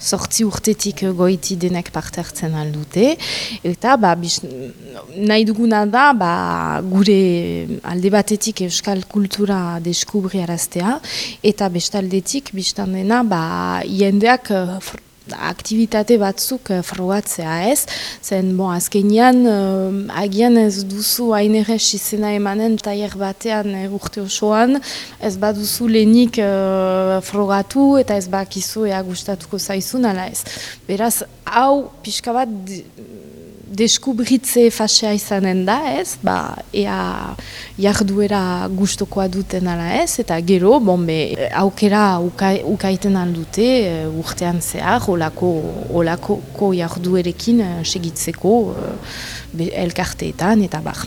sortzi urtetik goiti denek parte hartzen aldute. Eta ba, bis, nahi duguna da ba, gure alde batetik euskal kultura deskubri araztea. Eta bestaldetik, biztan dena, ba, jendeak aktivitate batzuk uh, frogatzea ez. Zen, bon, azkenian, uh, agian ez duzu hain izena emanen taier batean uh, urte osoan, ez baduzu lehenik frogatu eta ez bakizu ea gustatuko zaizun, ala ez. Beraz, hau pixka bat deskubritze fasea izanen da, ez? Ba, ea jarduera gustokoa duten ala ez, eta gero, bon, be, aukera uka, ukaiten aldute uh, urtean zehar, olako, olako jarduerekin uh, segitzeko uh, elkarteetan, eta bar.